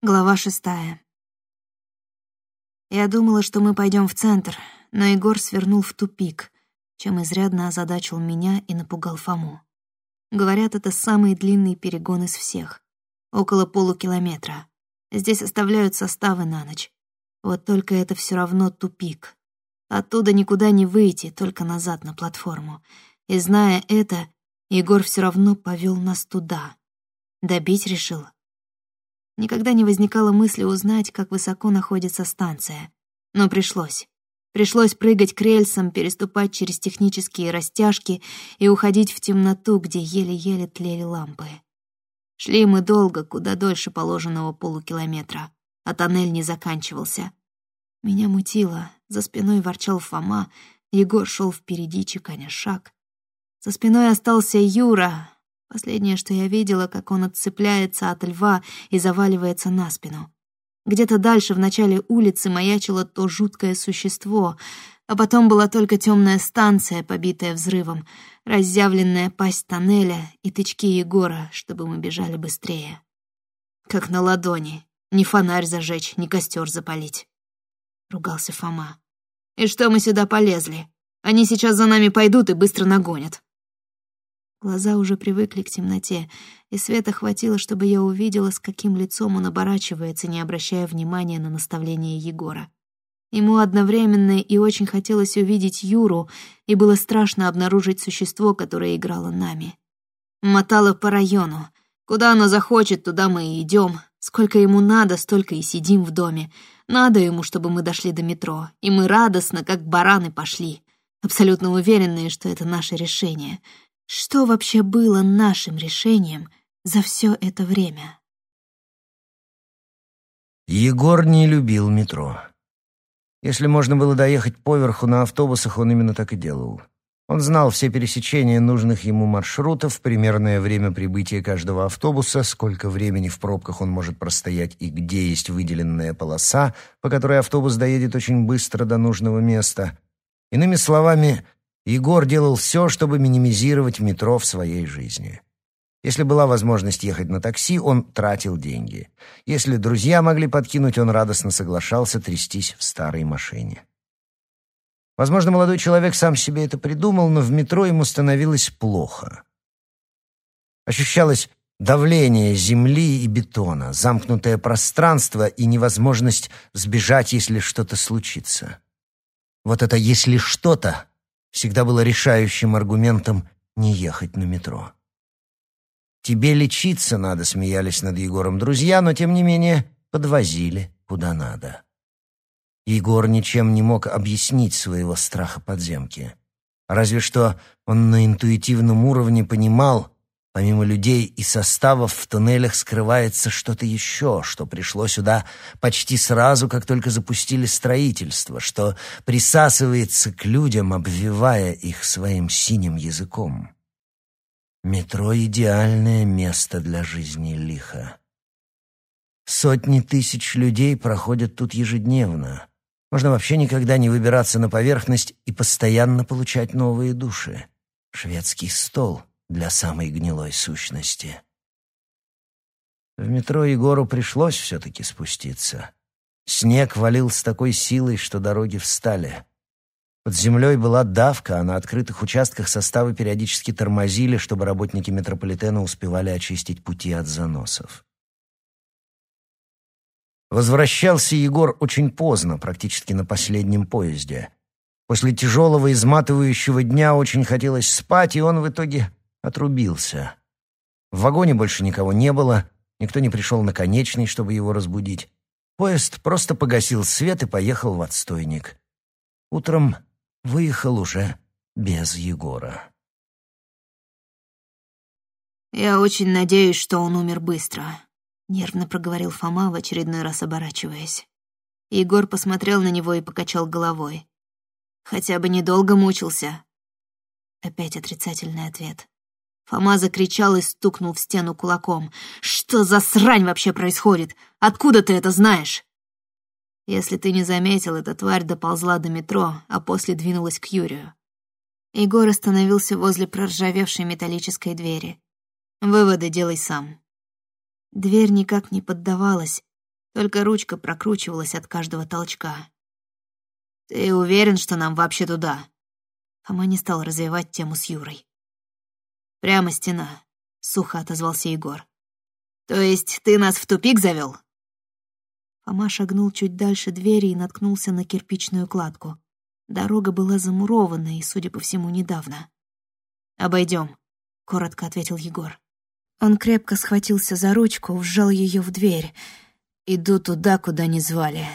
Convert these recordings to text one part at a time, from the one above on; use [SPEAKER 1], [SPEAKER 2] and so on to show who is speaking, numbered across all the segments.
[SPEAKER 1] Глава шестая. Я думала, что мы пойдем в центр, но Егор свернул в тупик, чем изрядно озадачил меня и напугал Фому. Говорят, это самый длинный перегон из всех. Около полукилометра. Здесь оставляют составы на ночь. Вот только это все равно тупик. Оттуда никуда не выйти, только назад на платформу. И зная это, Егор все равно повел нас туда. Добить решил, Никогда не возникало мысли узнать, как высоко находится станция. Но пришлось. Пришлось прыгать к рельсам, переступать через технические растяжки и уходить в темноту, где еле-еле тлели лампы. Шли мы долго, куда дольше положенного полукилометра, а тоннель не заканчивался. Меня мутило, за спиной ворчал Фома, Егор шел впереди, чеканя шаг. За спиной остался Юра, Последнее, что я видела, как он отцепляется от льва и заваливается на спину. Где-то дальше, в начале улицы, маячило то жуткое существо, а потом была только темная станция, побитая взрывом, разъявленная пасть тоннеля и тычки Егора, чтобы мы бежали быстрее. Как на ладони. Ни фонарь зажечь, ни костер запалить. Ругался Фома. И что мы сюда полезли? Они сейчас за нами пойдут и быстро нагонят. Глаза уже привыкли к темноте, и света хватило, чтобы я увидела, с каким лицом он оборачивается, не обращая внимания на наставление Егора. Ему одновременно и очень хотелось увидеть Юру, и было страшно обнаружить существо, которое играло нами. Мотало по району. Куда оно захочет, туда мы и идем. Сколько ему надо, столько и сидим в доме. Надо ему, чтобы мы дошли до метро, и мы радостно, как бараны, пошли. Абсолютно уверенные, что это наше решение — что вообще было нашим решением за все это время?
[SPEAKER 2] Егор не любил метро. Если можно было доехать поверху на автобусах, он именно так и делал. Он знал все пересечения нужных ему маршрутов, примерное время прибытия каждого автобуса, сколько времени в пробках он может простоять и где есть выделенная полоса, по которой автобус доедет очень быстро до нужного места. Иными словами, Егор делал все, чтобы минимизировать метро в своей жизни. Если была возможность ехать на такси, он тратил деньги. Если друзья могли подкинуть, он радостно соглашался трястись в старой машине. Возможно, молодой человек сам себе это придумал, но в метро ему становилось плохо. Ощущалось давление земли и бетона, замкнутое пространство и невозможность сбежать, если что-то случится. Вот это «если что-то» всегда было решающим аргументом не ехать на метро. «Тебе лечиться надо», — смеялись над Егором друзья, но, тем не менее, подвозили куда надо. Егор ничем не мог объяснить своего страха подземки. Разве что он на интуитивном уровне понимал, Помимо людей и составов в туннелях скрывается что-то еще, что пришло сюда почти сразу, как только запустили строительство, что присасывается к людям, обвивая их своим синим языком. Метро — идеальное место для жизни лиха. Сотни тысяч людей проходят тут ежедневно. Можно вообще никогда не выбираться на поверхность и постоянно получать новые души. Шведский стол — для самой гнилой сущности. В метро Егору пришлось все-таки спуститься. Снег валил с такой силой, что дороги встали. Под землей была давка, а на открытых участках составы периодически тормозили, чтобы работники метрополитена успевали очистить пути от заносов. Возвращался Егор очень поздно, практически на последнем поезде. После тяжелого, изматывающего дня очень хотелось спать, и он в итоге отрубился. В вагоне больше никого не было, никто не пришел на конечный, чтобы его разбудить. Поезд просто погасил свет и поехал в отстойник. Утром выехал уже без Егора.
[SPEAKER 1] «Я очень надеюсь, что он умер быстро», — нервно проговорил Фома, в очередной раз оборачиваясь. Егор посмотрел на него и покачал головой. «Хотя бы недолго мучился». Опять отрицательный ответ. Фома закричал и стукнул в стену кулаком. «Что за срань вообще происходит? Откуда ты это знаешь?» Если ты не заметил, эта тварь доползла до метро, а после двинулась к Юрию. Егор остановился возле проржавевшей металлической двери. «Выводы делай сам». Дверь никак не поддавалась, Только ручка прокручивалась от каждого толчка. «Ты уверен, что нам вообще туда?» Фома не стал развивать тему с Юрой. «Прямо стена», — сухо отозвался Егор. «То есть ты нас в тупик завел? Фома шагнул чуть дальше двери и наткнулся на кирпичную кладку. Дорога была замурована и, судя по всему, недавно. Обойдем, коротко ответил Егор. Он крепко схватился за ручку, вжал ее в дверь. «Иду туда, куда не звали».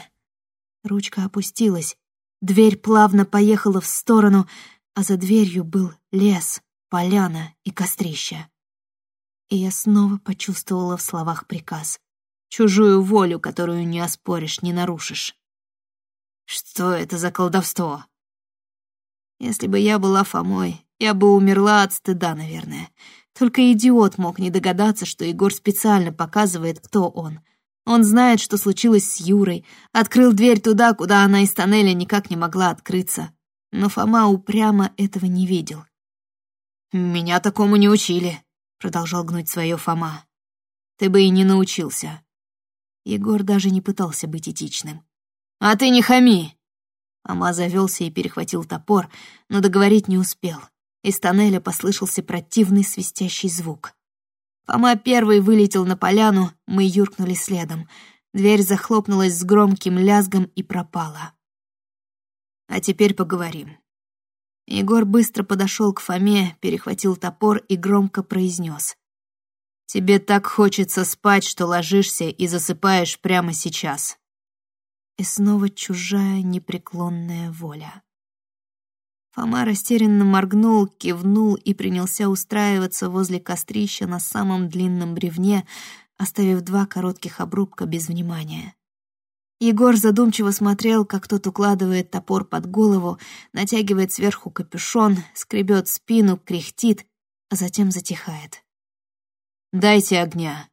[SPEAKER 1] Ручка опустилась. Дверь плавно поехала в сторону, а за дверью был лес, поляна и кострище. И я снова почувствовала в словах приказ. Чужую волю, которую не оспоришь, не нарушишь. Что это за колдовство? Если бы я была Фомой, я бы умерла от стыда, наверное. Только идиот мог не догадаться, что Егор специально показывает, кто он. Он знает, что случилось с Юрой, открыл дверь туда, куда она из тоннеля никак не могла открыться. Но Фома упрямо этого не видел. «Меня такому не учили», — продолжал гнуть свое Фома. «Ты бы и не научился». Егор даже не пытался быть этичным. «А ты не хами!» Фома завелся и перехватил топор, но договорить не успел. Из тоннеля послышался противный свистящий звук. Фома первый вылетел на поляну, мы юркнули следом. Дверь захлопнулась с громким лязгом и пропала. А теперь поговорим. Егор быстро подошел к Фоме, перехватил топор и громко произнес. «Тебе так хочется спать, что ложишься и засыпаешь прямо сейчас». И снова чужая непреклонная воля. Фома растерянно моргнул, кивнул и принялся устраиваться возле кострища на самом длинном бревне, оставив два коротких обрубка без внимания. Егор задумчиво смотрел, как тот укладывает топор под голову, натягивает сверху капюшон, скребет спину, кряхтит, а затем затихает. «Дайте огня!»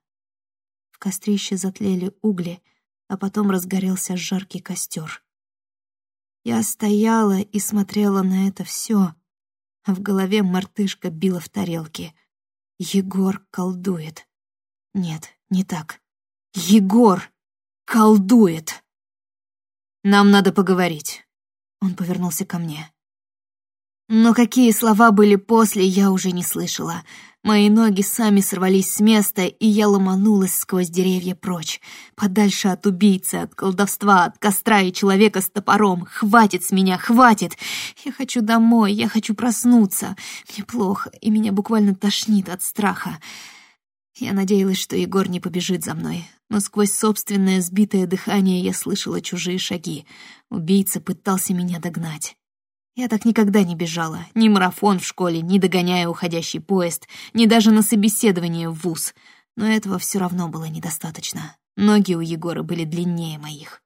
[SPEAKER 1] В кострище затлели угли, а потом разгорелся жаркий костер. Я стояла и смотрела на это все, а в голове мартышка била в тарелке. Егор колдует. Нет, не так. Егор колдует. Нам надо поговорить. Он повернулся ко мне. Но какие слова были после, я уже не слышала. Мои ноги сами сорвались с места, и я ломанулась сквозь деревья прочь. Подальше от убийцы, от колдовства, от костра и человека с топором. Хватит с меня, хватит! Я хочу домой, я хочу проснуться. Мне плохо, и меня буквально тошнит от страха. Я надеялась, что Егор не побежит за мной, но сквозь собственное сбитое дыхание я слышала чужие шаги. Убийца пытался меня догнать. Я так никогда не бежала, ни марафон в школе, ни догоняя уходящий поезд, ни даже на собеседование в вуз. Но этого все равно было недостаточно. Ноги у Егора были длиннее моих.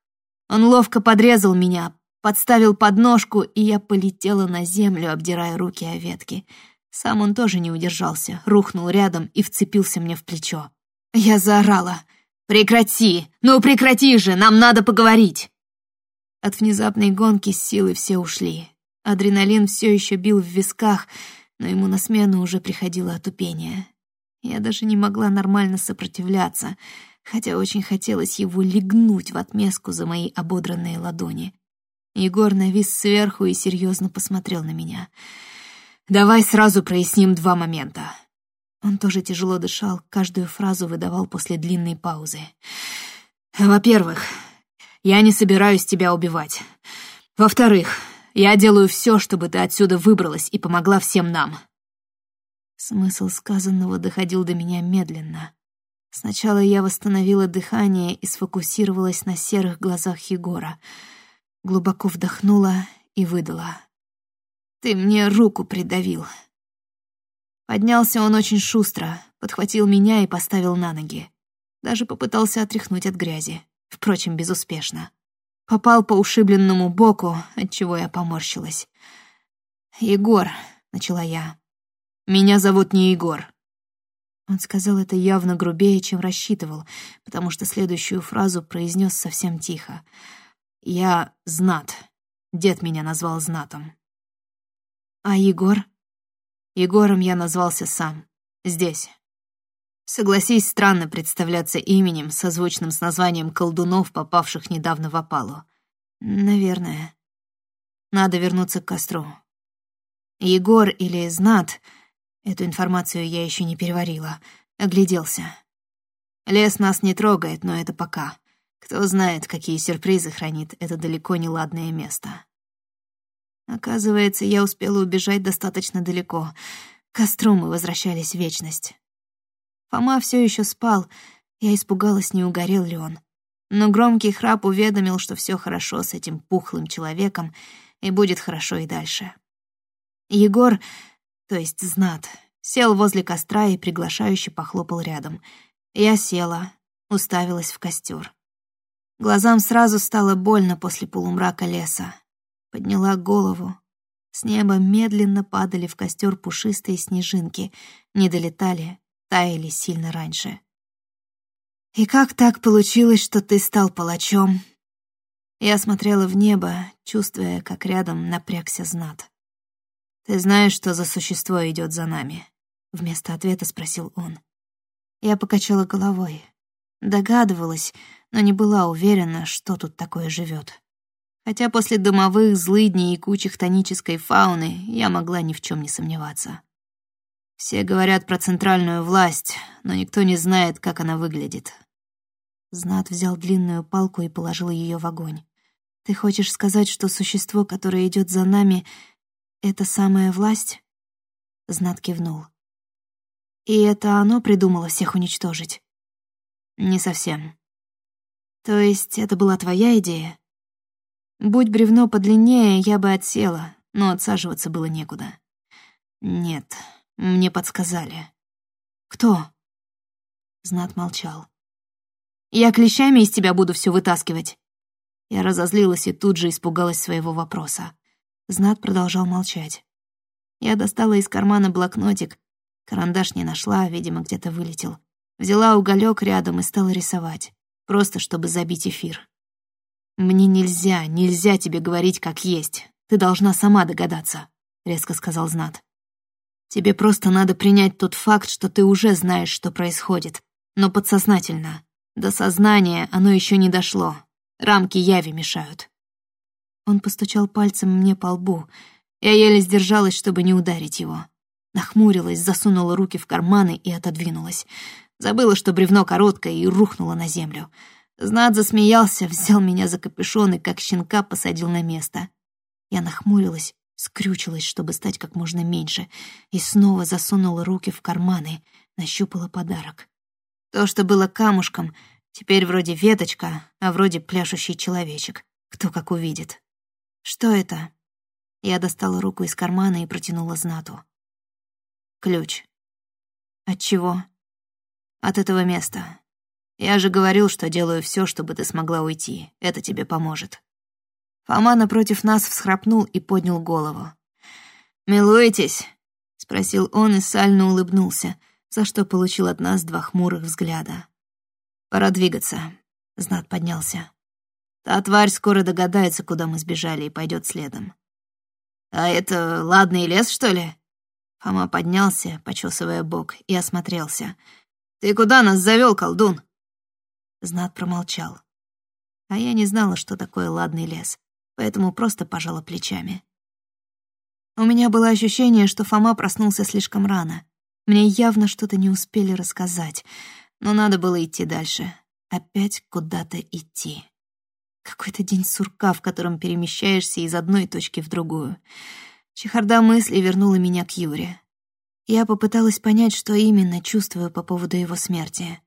[SPEAKER 1] Он ловко подрезал меня, подставил подножку, и я полетела на землю, обдирая руки о ветки — сам он тоже не удержался, рухнул рядом и вцепился мне в плечо. Я заорала. «Прекрати! Ну прекрати же! Нам надо поговорить!» От внезапной гонки силы все ушли. Адреналин все еще бил в висках, но ему на смену уже приходило отупение. Я даже не могла нормально сопротивляться, хотя очень хотелось его легнуть в отместку за мои ободранные ладони. Егор навис сверху и серьезно посмотрел на меня — Давай сразу проясним два момента. Он тоже тяжело дышал, каждую фразу выдавал после длинной паузы. Во-первых, я не собираюсь тебя убивать. Во-вторых, я делаю все, чтобы ты отсюда выбралась и помогла всем нам. Смысл сказанного доходил до меня медленно. Сначала я восстановила дыхание и сфокусировалась на серых глазах Егора. Глубоко вдохнула и выдала. Ты мне руку придавил. Поднялся он очень шустро, подхватил меня и поставил на ноги. Даже попытался отряхнуть от грязи, впрочем, безуспешно. Попал по ушибленному боку, отчего я поморщилась. «Егор», — начала я. «Меня зовут не Егор». Он сказал это явно грубее, чем рассчитывал, потому что следующую фразу произнес совсем тихо. «Я Знат. Дед меня назвал Знатом». А Егор? Егором я назвался сам. Здесь. Согласись, странно представляться именем, созвучным с названием колдунов, попавших недавно в опалу. Наверное. Надо вернуться к костру. Егор или Знат, эту информацию я еще не переварила, огляделся. Лес нас не трогает, но это пока. Кто знает, какие сюрпризы хранит это далеко не ладное место. Оказывается, я успела убежать достаточно далеко. К костру мы возвращались в вечность. Фома все еще спал, я испугалась, не угорел ли он. Но громкий храп уведомил, что все хорошо с этим пухлым человеком, и будет хорошо и дальше. Егор, то есть Знат, сел возле костра и приглашающе похлопал рядом. Я села, уставилась в костер. Глазам сразу стало больно после полумрака леса. Подняла голову. С неба медленно падали в костер пушистые снежинки, не долетали, таяли сильно раньше. «И как так получилось, что ты стал палачом?» Я смотрела в небо, чувствуя, как рядом напрягся знат. «Ты знаешь, что за существо идет за нами?» Вместо ответа спросил он. Я покачала головой. Догадывалась, но не была уверена, что тут такое живет. Хотя после домовых злыдней и кучи хтонической фауны я могла ни в чем не сомневаться. Все говорят про центральную власть, но никто не знает, как она выглядит. Знат взял длинную палку и положил ее в огонь. «Ты хочешь сказать, что существо, которое идет за нами, — это самая власть?» Знат кивнул. «И это оно придумало всех уничтожить?» «Не совсем. То есть это была твоя идея? Будь бревно подлиннее, я бы отсела, но отсаживаться было некуда. Нет, мне подсказали. Кто? Знат молчал. Я клещами из тебя буду все вытаскивать. Я разозлилась и тут же испугалась своего вопроса. Знат продолжал молчать. Я достала из кармана блокнотик. Карандаш не нашла, видимо, где-то вылетел. Взяла уголек рядом и стала рисовать просто чтобы забить эфир. «Мне нельзя, нельзя тебе говорить как есть. Ты должна сама догадаться», — резко сказал Знат. «Тебе просто надо принять тот факт, что ты уже знаешь, что происходит, но подсознательно. До сознания оно еще не дошло. Рамки яви мешают». Он постучал пальцем мне по лбу. Я еле сдержалась, чтобы не ударить его. Нахмурилась, засунула руки в карманы и отодвинулась. Забыла, что бревно короткое, и рухнула на землю. Знат засмеялся, взял меня за капюшон и, как щенка, посадил на место. Я нахмурилась, скрючилась, чтобы стать как можно меньше, и снова засунула руки в карманы, нащупала подарок. То, что было камушком, теперь вроде веточка, а вроде пляшущий человечек. Кто как увидит. Что это? Я достала руку из кармана и протянула Знату. Ключ. От чего? от этого места. Я же говорил, что делаю все, чтобы ты смогла уйти. Это тебе поможет». Фома напротив нас всхрапнул и поднял голову. «Милуетесь?» — спросил он и сально улыбнулся, за что получил от нас два хмурых взгляда. «Пора двигаться», — Знат поднялся. «Та тварь скоро догадается, куда мы сбежали, и пойдет следом». «А это ладный лес, что ли?» Фома поднялся, почесывая бок, и осмотрелся — «Ты куда нас завел, колдун?» Знат промолчал. А я не знала, что такое ладный лес, поэтому просто пожала плечами. У меня было ощущение, что Фома проснулся слишком рано. Мне явно что-то не успели рассказать, но надо было идти дальше. Опять куда-то идти. Какой-то день сурка, в котором перемещаешься из одной точки в другую. Чехарда мысли вернула меня к Юре. Я попыталась понять, что именно чувствую по поводу его смерти.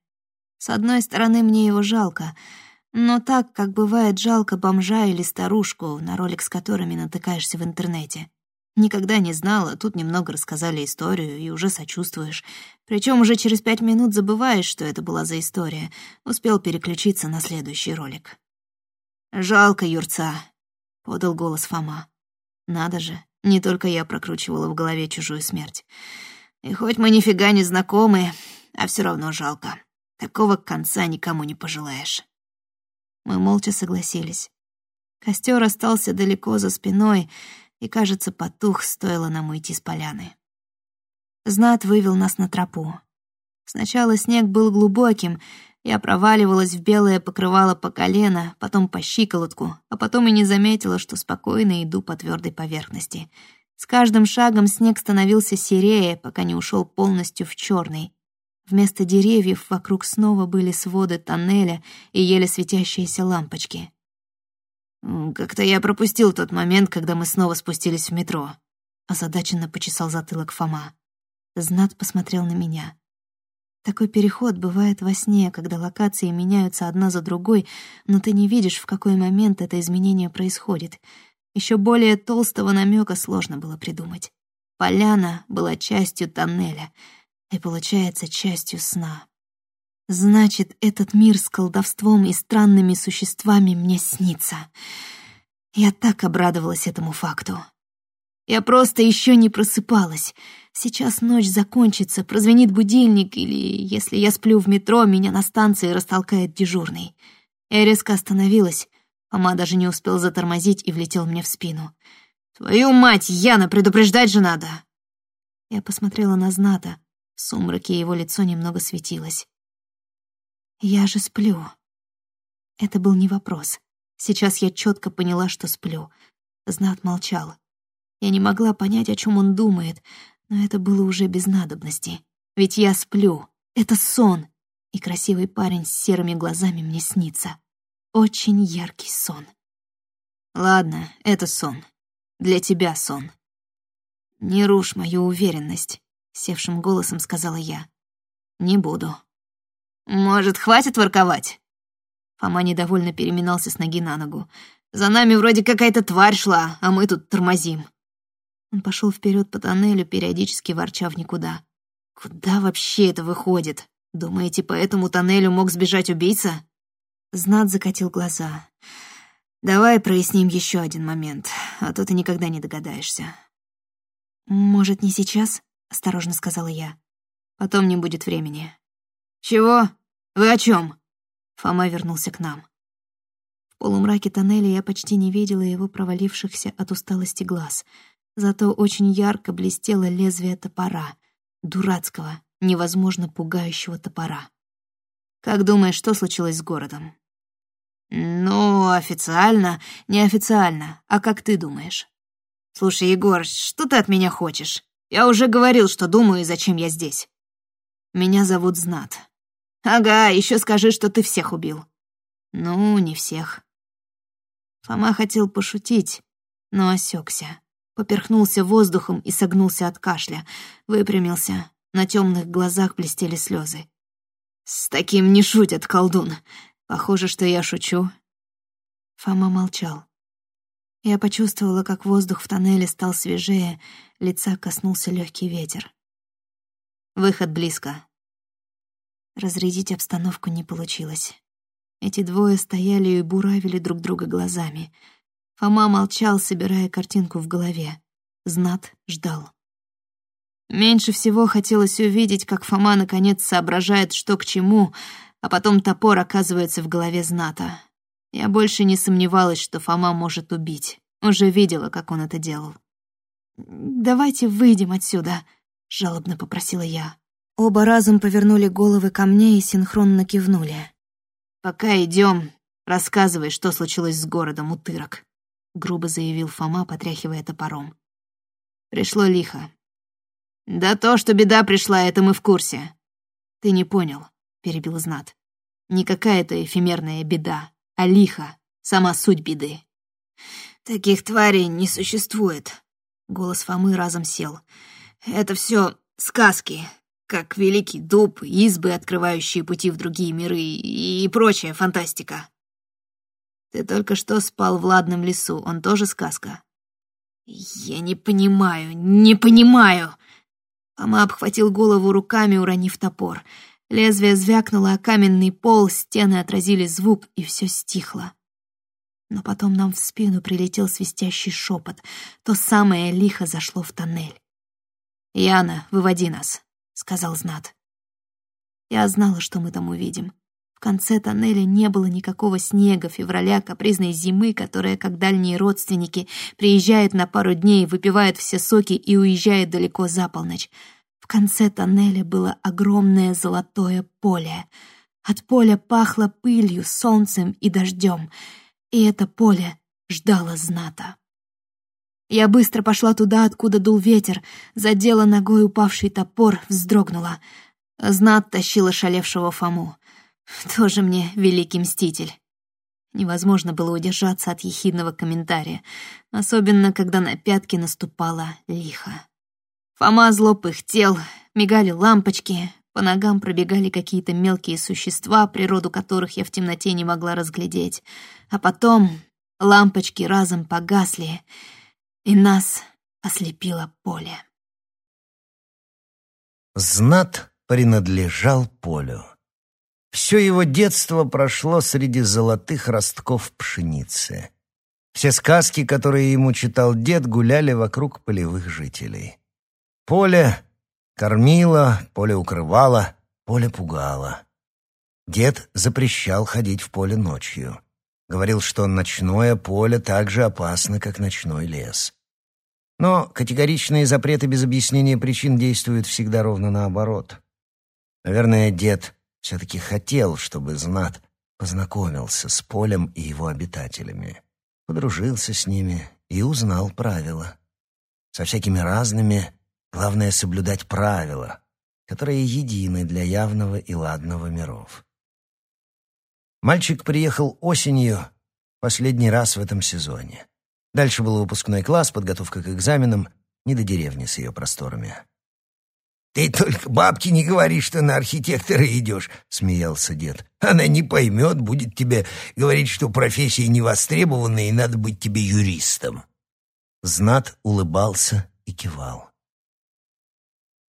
[SPEAKER 1] С одной стороны, мне его жалко, но так, как бывает жалко бомжа или старушку, на ролик с которыми натыкаешься в интернете. Никогда не знала, тут немного рассказали историю, и уже сочувствуешь. Причем уже через пять минут забываешь, что это была за история. Успел переключиться на следующий ролик. «Жалко Юрца», — подал голос Фома. «Надо же, не только я прокручивала в голове чужую смерть. И хоть мы нифига не знакомы, а все равно жалко. Такого конца никому не пожелаешь. Мы молча согласились. Костер остался далеко за спиной и, кажется, потух, стоило нам уйти с поляны. Знат вывел нас на тропу. Сначала снег был глубоким, я проваливалась в белое покрывало по колено, потом по щиколотку, а потом и не заметила, что спокойно иду по твердой поверхности. С каждым шагом снег становился серее, пока не ушел полностью в черный. Вместо деревьев вокруг снова были своды тоннеля и еле светящиеся лампочки.
[SPEAKER 2] «Как-то я пропустил тот момент, когда мы снова спустились в метро», —
[SPEAKER 1] озадаченно почесал затылок Фома. Знат посмотрел на меня. Такой переход бывает во сне, когда локации меняются одна за другой, но ты не видишь, в какой момент это изменение происходит. Еще более толстого намека сложно было придумать. Поляна была частью тоннеля и, получается, частью сна. Значит, этот мир с колдовством и странными существами мне снится. Я так обрадовалась этому факту. Я просто еще не просыпалась. Сейчас ночь закончится, прозвенит будильник, или, если я сплю в метро, меня на станции растолкает дежурный. Я резко остановилась. Ама даже не успел затормозить и влетел мне в спину. «Твою мать, Яна, предупреждать же надо!» Я посмотрела на Зната. В сумраке его лицо немного светилось. «Я же сплю». Это был не вопрос. Сейчас я четко поняла, что сплю. Знат молчал. Я не могла понять, о чем он думает, но это было уже без надобности. Ведь я сплю. Это сон. И красивый парень с серыми глазами мне снится. Очень яркий сон.
[SPEAKER 2] Ладно, это сон. Для тебя сон.
[SPEAKER 1] Не рушь мою уверенность, севшим голосом сказала я. Не буду.
[SPEAKER 2] Может, хватит ворковать?
[SPEAKER 1] Фома недовольно переминался с ноги на ногу.
[SPEAKER 2] За нами вроде какая-то тварь шла, а мы тут тормозим.
[SPEAKER 1] Он пошел вперед по тоннелю, периодически ворча в никуда.
[SPEAKER 2] «Куда вообще это выходит? Думаете, по этому тоннелю мог сбежать убийца?»
[SPEAKER 1] Знат закатил глаза.
[SPEAKER 2] «Давай проясним еще один момент, а то ты никогда не догадаешься».
[SPEAKER 1] «Может, не сейчас?» — осторожно сказала я.
[SPEAKER 2] «Потом не будет времени». «Чего? Вы о чем?
[SPEAKER 1] Фома вернулся к нам. В полумраке тоннеля я почти не видела его провалившихся от усталости глаз — Зато очень ярко блестело лезвие топора. Дурацкого, невозможно пугающего топора.
[SPEAKER 2] «Как думаешь, что случилось с городом?»
[SPEAKER 1] «Ну, официально, неофициально. А как ты думаешь?»
[SPEAKER 2] «Слушай, Егор, что ты от меня хочешь? Я уже говорил, что думаю и зачем я здесь».
[SPEAKER 1] «Меня зовут Знат».
[SPEAKER 2] «Ага, еще скажи, что ты всех убил».
[SPEAKER 1] «Ну, не всех». Фома хотел пошутить, но осекся поперхнулся воздухом и согнулся от кашля, выпрямился. На темных глазах блестели слезы.
[SPEAKER 2] «С таким не шутят, колдун. Похоже, что я шучу».
[SPEAKER 1] Фома молчал. Я почувствовала, как воздух в тоннеле стал свежее, лица коснулся легкий ветер.
[SPEAKER 2] Выход близко.
[SPEAKER 1] Разрядить обстановку не получилось. Эти двое стояли и буравили друг друга глазами — Фома молчал, собирая картинку в голове. Знат ждал. Меньше всего хотелось увидеть, как Фома наконец соображает, что к чему, а потом топор оказывается в голове Зната. Я больше не сомневалась, что Фома может убить. Уже видела, как он это делал. «Давайте выйдем отсюда», — жалобно попросила я. Оба разом повернули головы ко мне и синхронно кивнули.
[SPEAKER 2] «Пока идем, рассказывай, что случилось с городом Утырок»
[SPEAKER 1] грубо заявил Фома, потряхивая топором.
[SPEAKER 2] Пришло лихо. Да то, что беда пришла, это мы в курсе.
[SPEAKER 1] Ты не понял, перебил Знат. Не какая-то эфемерная беда, а лихо, сама суть беды.
[SPEAKER 2] Таких тварей не существует. Голос Фомы разом сел. Это все сказки, как великий дуб, избы, открывающие пути в другие миры и прочая фантастика.
[SPEAKER 1] Ты только что спал в ладном лесу, он тоже сказка.
[SPEAKER 2] Я не понимаю, не понимаю.
[SPEAKER 1] Ама обхватил голову руками, уронив топор. Лезвие звякнуло о каменный пол, стены отразили звук, и все стихло. Но потом нам в спину прилетел свистящий шепот. То самое лихо зашло в тоннель. «Яна, выводи нас», — сказал Знат. Я знала, что мы там увидим. В конце тоннеля не было никакого снега, февраля, капризной зимы, которая, как дальние родственники, приезжает на пару дней, выпивает все соки и уезжает далеко за полночь. Конце тоннеля было огромное золотое поле. От поля пахло пылью, солнцем и дождем, и это поле ждало зната. Я быстро пошла туда, откуда дул ветер, задела ногой упавший топор, вздрогнула. Знат тащила шалевшего Фому. Тоже мне великий мститель. Невозможно было удержаться от ехидного комментария, особенно когда на пятки наступала лихо. Фома зло пыхтел, мигали лампочки, по ногам пробегали какие-то мелкие существа, природу которых я в темноте не могла разглядеть. А потом лампочки разом погасли, и нас ослепило поле.
[SPEAKER 2] Знат принадлежал полю. Все его детство прошло среди золотых ростков пшеницы. Все сказки, которые ему читал дед, гуляли вокруг полевых жителей. Поле кормило, поле укрывало, поле пугало. Дед запрещал ходить в поле ночью. Говорил, что ночное поле так же опасно, как ночной лес. Но категоричные запреты без объяснения причин действуют всегда ровно наоборот. Наверное, дед все-таки хотел, чтобы Знат познакомился с полем и его обитателями, подружился с ними и узнал правила. Со всякими разными, главное соблюдать правила, которые едины для явного и ладного миров. Мальчик приехал осенью последний раз в этом сезоне. Дальше был выпускной класс, подготовка к экзаменам, не до деревни с ее просторами. «Ты только бабке не говори, что на архитектора идешь», — смеялся дед. «Она не поймет, будет тебе говорить, что профессия не востребована и надо быть тебе юристом». Знат улыбался и кивал.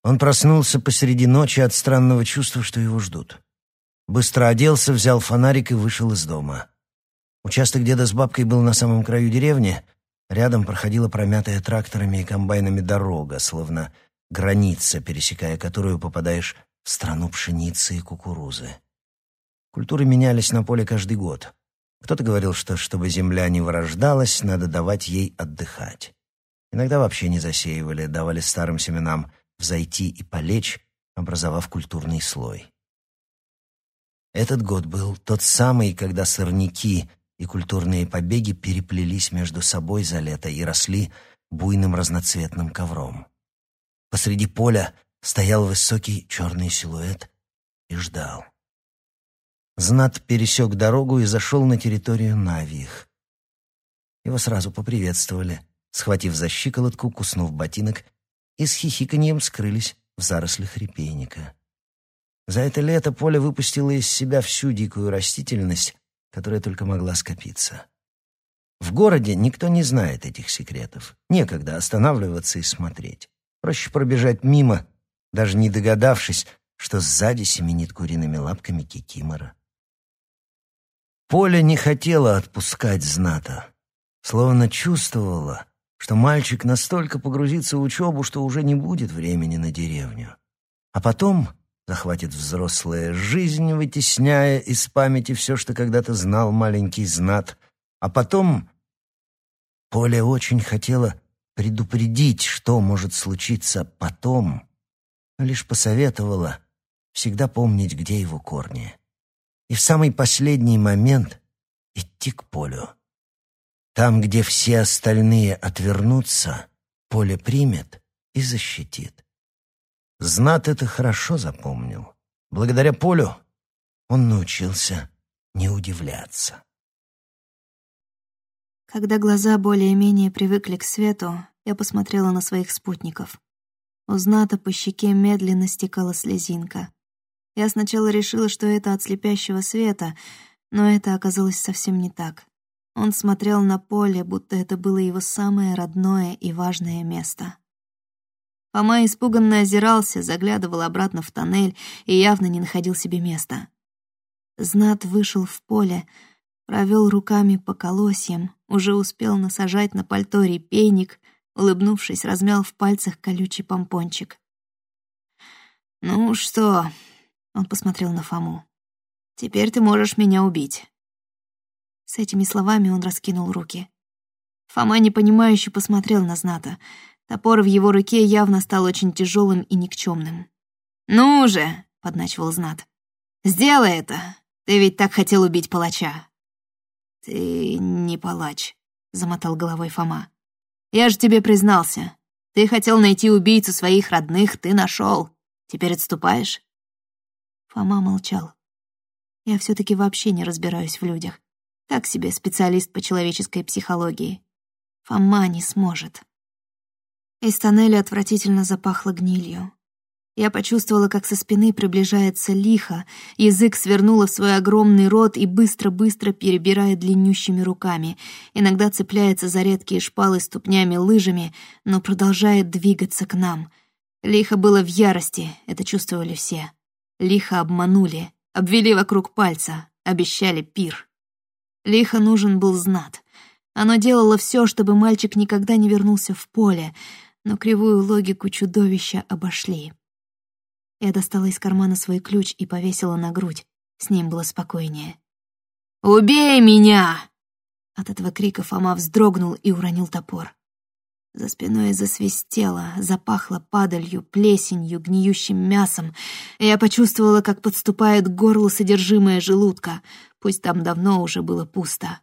[SPEAKER 2] Он проснулся посреди ночи от странного чувства, что его ждут. Быстро оделся, взял фонарик и вышел из дома. Участок деда с бабкой был на самом краю деревни. Рядом проходила промятая тракторами и комбайнами дорога, словно граница, пересекая которую попадаешь в страну пшеницы и кукурузы. Культуры менялись на поле каждый год. Кто-то говорил, что чтобы земля не вырождалась, надо давать ей отдыхать. Иногда вообще не засеивали, давали старым семенам взойти и полечь, образовав культурный слой. Этот год был тот самый, когда сорняки и культурные побеги переплелись между собой за лето и росли буйным разноцветным ковром. Посреди поля стоял высокий черный силуэт и ждал. Знат пересек дорогу и зашел на территорию Навиих. Его сразу поприветствовали, схватив за щиколотку, куснув ботинок, и с хихиканьем скрылись в зарослях репейника. За это лето поле выпустило из себя всю дикую растительность, которая только могла скопиться. В городе никто не знает этих секретов. Некогда останавливаться и смотреть. Проще пробежать мимо, даже не догадавшись, что сзади семенит куриными лапками кикимора. Поля не хотела отпускать Зната, словно чувствовала, что мальчик настолько погрузится в учебу, что уже не будет времени на деревню. А потом захватит взрослая жизнь, вытесняя из памяти все, что когда-то знал маленький Знат. А потом Поля очень хотела предупредить, что может случиться потом, но лишь посоветовала всегда помнить, где его корни. И в самый последний момент идти к полю. Там, где все остальные отвернутся, поле примет и защитит. Знат это хорошо запомнил. Благодаря полю он научился не удивляться.
[SPEAKER 1] Когда глаза более-менее привыкли к свету, я посмотрела на своих спутников. У Зната по щеке медленно стекала слезинка. Я сначала решила, что это от слепящего света, но это оказалось совсем не так. Он смотрел на поле, будто это было его самое родное и важное место. Фома испуганно озирался, заглядывал обратно в тоннель и явно не находил себе места. Знат вышел в поле, провел руками по колосьям, уже успел насажать на пальто репейник, улыбнувшись, размял в пальцах колючий помпончик. «Ну что?» — он посмотрел на Фому. «Теперь ты можешь меня убить». С этими словами он раскинул руки. Фома непонимающе посмотрел на Зната. Топор в его руке явно стал очень тяжелым и никчемным. «Ну же!» — подначивал Знат. «Сделай это! Ты ведь так хотел убить палача!» «Ты не палач», — замотал головой Фома. «Я же тебе признался. Ты хотел найти убийцу своих родных, ты нашел. Теперь отступаешь?» Фома молчал. Я все таки вообще не разбираюсь в людях. Так себе специалист по человеческой психологии. Фома не сможет. Из тоннеля отвратительно запахло гнилью. Я почувствовала, как со спины приближается лихо, язык свернула в свой огромный рот и быстро-быстро перебирает длиннющими руками, иногда цепляется за редкие шпалы ступнями лыжами, но продолжает двигаться к нам. Лихо было в ярости, это чувствовали все. Лихо обманули, обвели вокруг пальца, обещали пир. Лихо нужен был знат. Оно делало все, чтобы мальчик никогда не вернулся в поле — но кривую логику чудовища обошли. Я достала из кармана свой ключ и повесила на грудь. С ним было спокойнее. «Убей меня!» От этого крика Фома вздрогнул и уронил топор. За спиной засвистело, запахло падалью, плесенью, гниющим мясом. Я почувствовала, как подступает к горлу содержимое желудка, пусть там давно уже было пусто.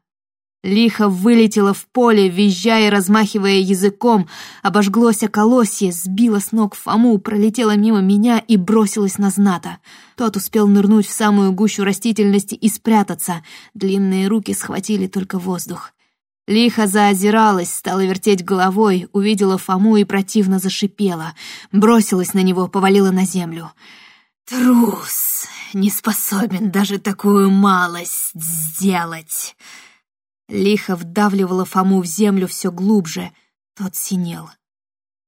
[SPEAKER 1] Лихо вылетело в поле, визжая и размахивая языком, обожглось о колосье, сбило с ног Фому, пролетело мимо меня и бросилось на зната. Тот успел нырнуть в самую гущу растительности и спрятаться. Длинные руки схватили только воздух. Лихо заозиралась, стала вертеть головой, увидела Фому и противно зашипела. Бросилась на него, повалила на землю. «Трус! Не способен даже такую малость сделать!» Лихо вдавливала Фому в землю все глубже. Тот синел.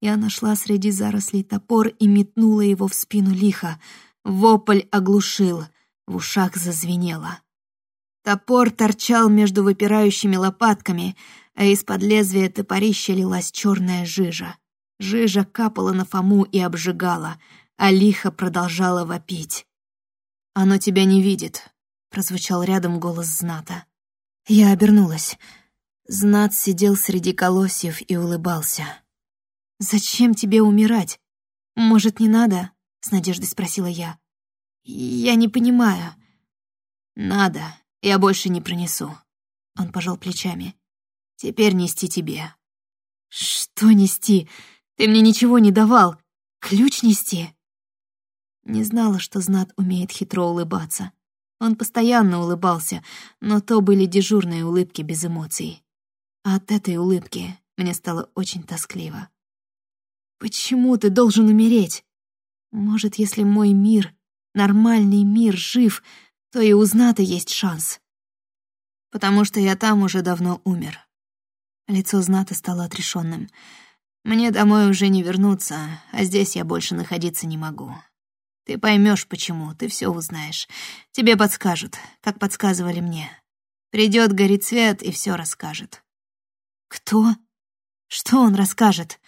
[SPEAKER 1] Я нашла среди зарослей топор и метнула его в спину лихо. Вопль оглушил, в ушах зазвенело. Топор торчал между выпирающими лопатками, а из-под лезвия топорища лилась черная жижа. Жижа капала на Фому и обжигала, а лихо продолжала вопить. «Оно тебя не видит», — прозвучал рядом голос Зната. Я обернулась. Знат сидел среди колосьев и улыбался. «Зачем тебе умирать? Может, не надо?» — с надеждой спросила я. «Я не понимаю». «Надо, я больше не принесу». Он пожал плечами. «Теперь нести тебе». «Что нести? Ты мне ничего не давал. Ключ нести?» Не знала, что Знат умеет хитро улыбаться. Он постоянно улыбался, но то были дежурные улыбки без эмоций. А от этой улыбки мне стало очень тоскливо. «Почему ты должен умереть? Может, если мой мир, нормальный мир, жив, то и у Зната есть шанс. Потому что я там уже давно умер». Лицо Зната стало отрешенным. «Мне домой уже не вернуться, а здесь я больше находиться не могу. Ты поймешь, почему, ты все узнаешь. Тебе подскажут, как подсказывали мне. Придет Горецвет и все расскажет. Кто? Что он расскажет?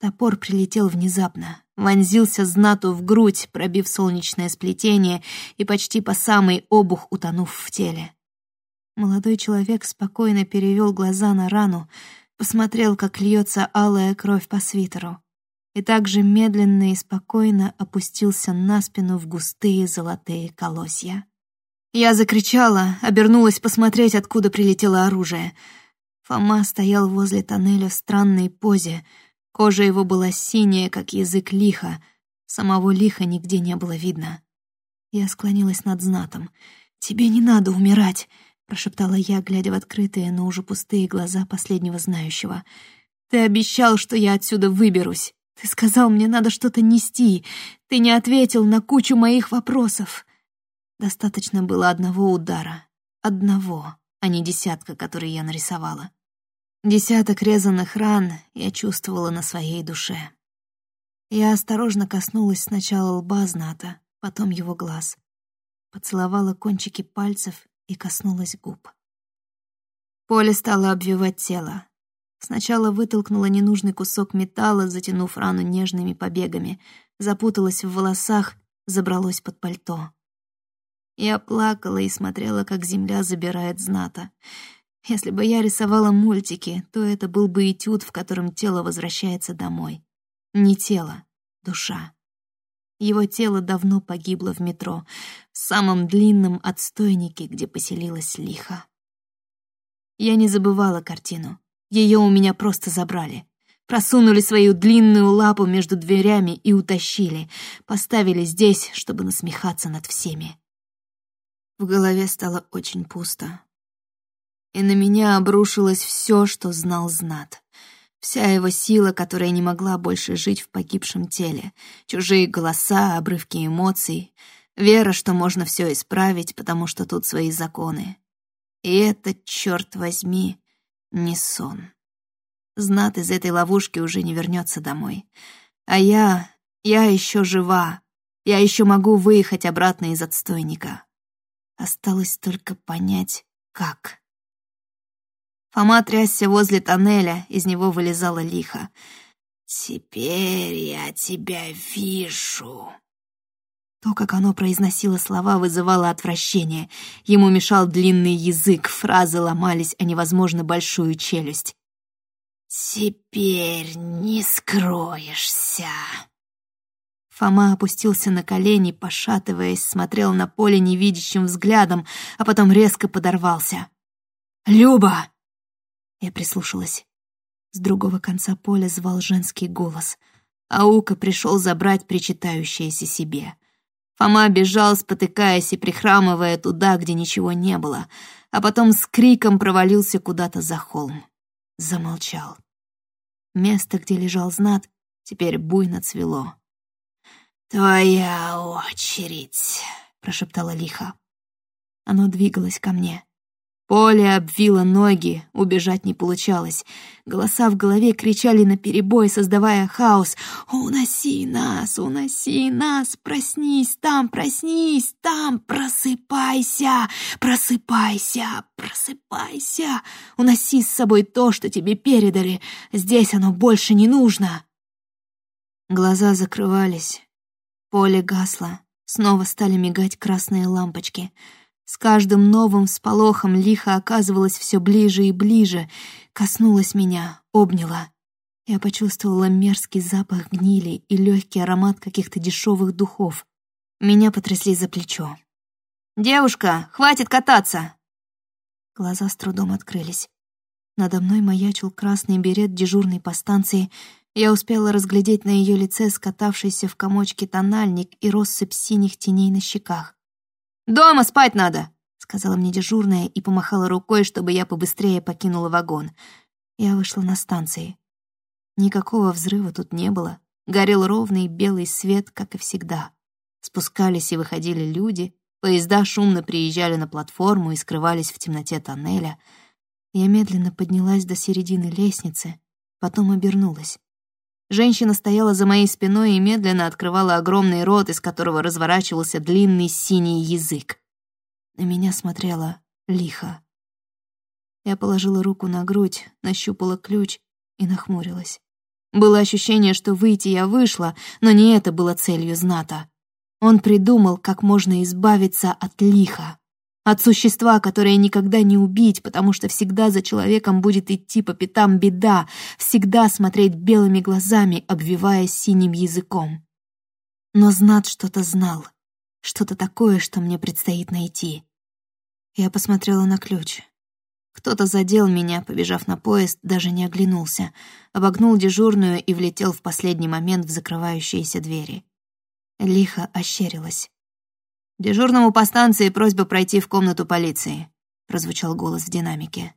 [SPEAKER 1] Топор прилетел внезапно, вонзился знату в грудь, пробив солнечное сплетение и почти по самый обух утонув в теле. Молодой человек спокойно перевел глаза на рану, посмотрел, как льется алая кровь по свитеру и также медленно и спокойно опустился на спину в густые золотые колосья. Я закричала, обернулась посмотреть, откуда прилетело оружие. Фома стоял возле тоннеля в странной позе. Кожа его была синяя, как язык лиха. Самого лиха нигде не было видно. Я склонилась над знатом. «Тебе не надо умирать», — прошептала я, глядя в открытые, но уже пустые глаза последнего знающего. «Ты обещал, что я отсюда выберусь». Ты сказал, мне надо что-то нести. Ты не ответил на кучу моих вопросов. Достаточно было одного удара. Одного, а не десятка, который я нарисовала. Десяток резаных ран я чувствовала на своей душе. Я осторожно коснулась сначала лба Зната, потом его глаз. Поцеловала кончики пальцев и коснулась губ. Поле стало обвивать тело. Сначала вытолкнула ненужный кусок металла, затянув рану нежными побегами, запуталась в волосах, забралась под пальто. Я плакала и смотрела, как земля забирает зната. Если бы я рисовала мультики, то это был бы этюд, в котором тело возвращается домой. Не тело, душа. Его тело давно погибло в метро, в самом длинном отстойнике, где поселилась лиха. Я не забывала картину. Ее у меня просто забрали. Просунули свою длинную лапу между дверями и утащили. Поставили здесь, чтобы насмехаться над всеми. В голове стало очень пусто. И на меня обрушилось все, что знал Знат. Вся его сила, которая не могла больше жить в погибшем теле. Чужие голоса, обрывки эмоций. Вера, что можно все исправить, потому что тут свои законы. И это, черт возьми, не сон. Знат из этой ловушки уже не вернется домой. А я... я еще жива. Я еще могу выехать обратно из отстойника. Осталось только понять, как. Фома трясся возле тоннеля, из него вылезала лихо. «Теперь я тебя вижу». То, как оно произносило слова, вызывало отвращение. Ему мешал длинный язык, фразы ломались о невозможно большую челюсть. «Теперь не скроешься». Фома опустился на колени, пошатываясь, смотрел на поле невидящим взглядом, а потом резко подорвался. «Люба!» Я прислушалась. С другого конца поля звал женский голос. Аука пришел забрать причитающееся себе. Фома бежал, спотыкаясь и прихрамывая туда, где ничего не было, а потом с криком провалился куда-то за холм. Замолчал. Место, где лежал знат, теперь буйно цвело. «Твоя очередь», — прошептала лихо. Оно двигалось ко мне. Поле обвило ноги, убежать не получалось. Голоса в голове кричали наперебой, создавая хаос. «Уноси нас, уноси нас! Проснись там, проснись там! Просыпайся, просыпайся, просыпайся! Уноси с собой то, что тебе передали. Здесь оно больше не нужно!» Глаза закрывались. Поле гасло, снова стали мигать красные лампочки. С каждым новым всполохом лихо оказывалась все ближе и ближе, коснулась меня, обняла. Я почувствовала мерзкий запах гнили и легкий аромат каких-то дешевых духов. Меня потрясли за плечо. «Девушка, хватит кататься!» Глаза с трудом открылись. Надо мной маячил красный берет дежурной по станции, я успела разглядеть на ее лице скатавшийся в комочки тональник и россыпь синих теней на щеках. «Дома спать надо!» — сказала мне дежурная и помахала рукой, чтобы я побыстрее покинула вагон. Я вышла на станции. Никакого взрыва тут не было. Горел ровный белый свет, как и всегда. Спускались и выходили люди, поезда шумно приезжали на платформу и скрывались в темноте тоннеля. Я медленно поднялась до середины лестницы, потом обернулась. Женщина стояла за моей спиной и медленно открывала огромный рот, из которого разворачивался длинный синий язык. На меня смотрела лихо. Я положила руку на грудь, нащупала ключ и нахмурилась. Было ощущение, что выйти я вышла, но не это было целью Зната. Он придумал, как можно избавиться от лиха. От существа, которое никогда не убить, потому что всегда за человеком будет идти по пятам беда, всегда смотреть белыми глазами, обвиваясь синим языком. Но Знат что-то знал, что-то такое, что мне предстоит найти. Я посмотрела на ключ. Кто-то задел меня, побежав на поезд, даже не оглянулся, обогнул дежурную и влетел в последний момент в закрывающиеся двери. Лихо ощерилась. «Дежурному по станции просьба пройти в комнату полиции», — прозвучал голос в динамике.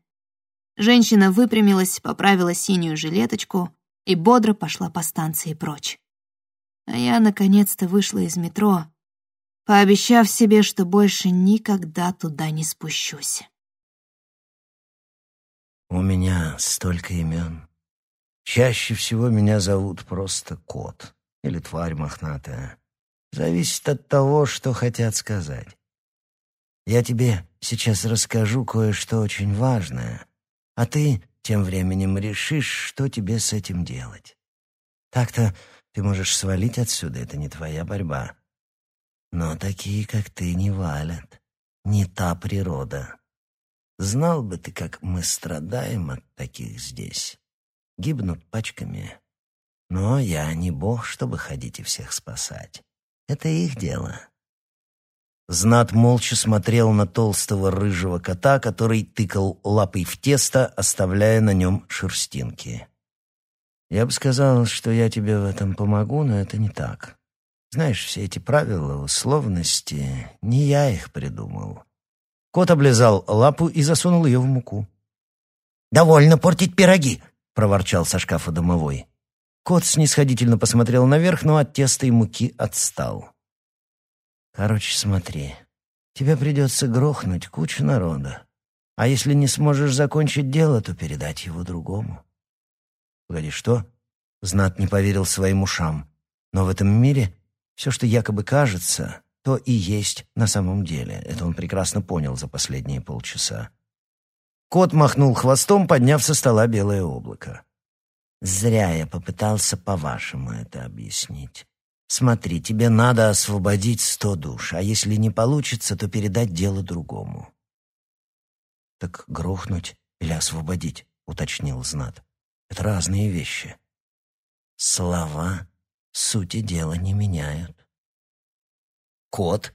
[SPEAKER 1] Женщина выпрямилась, поправила синюю жилеточку и бодро пошла по станции прочь. А я наконец-то вышла из метро, пообещав себе, что больше никогда туда не спущусь.
[SPEAKER 2] У меня столько имен. Чаще всего меня зовут просто кот или тварь мохнатая. Зависит от того, что хотят сказать. Я тебе сейчас расскажу кое-что очень важное, а ты тем временем решишь, что тебе с этим делать. Так-то ты можешь свалить отсюда, это не твоя борьба. Но такие, как ты, не валят. Не та природа. Знал бы ты, как мы страдаем от таких здесь. Гибнут пачками. Но я не бог, чтобы ходить и всех спасать. Это их дело. Знат молча смотрел на толстого рыжего кота, который тыкал лапой в тесто, оставляя на нем шерстинки. «Я бы сказал, что я тебе в этом помогу, но это не так. Знаешь, все эти правила, условности, не я их придумал. Кот облизал лапу и засунул ее в муку. «Довольно портить пироги!» — проворчал со шкафа домовой. Кот снисходительно посмотрел наверх, но от теста и муки отстал. «Короче, смотри, тебе придется грохнуть кучу народа. А если не сможешь закончить дело, то передать его другому». «Погоди, что?» Знат не поверил своим ушам. «Но в этом мире все, что якобы кажется, то и есть на самом деле. Это он прекрасно понял за последние полчаса. Кот махнул хвостом, подняв со стола белое облако. «Зря я попытался по-вашему это объяснить. Смотри, тебе надо освободить сто душ, а если не получится, то передать дело другому». «Так грохнуть или освободить?» — уточнил Знат. «Это разные вещи». «Слова сути дела не меняют». Кот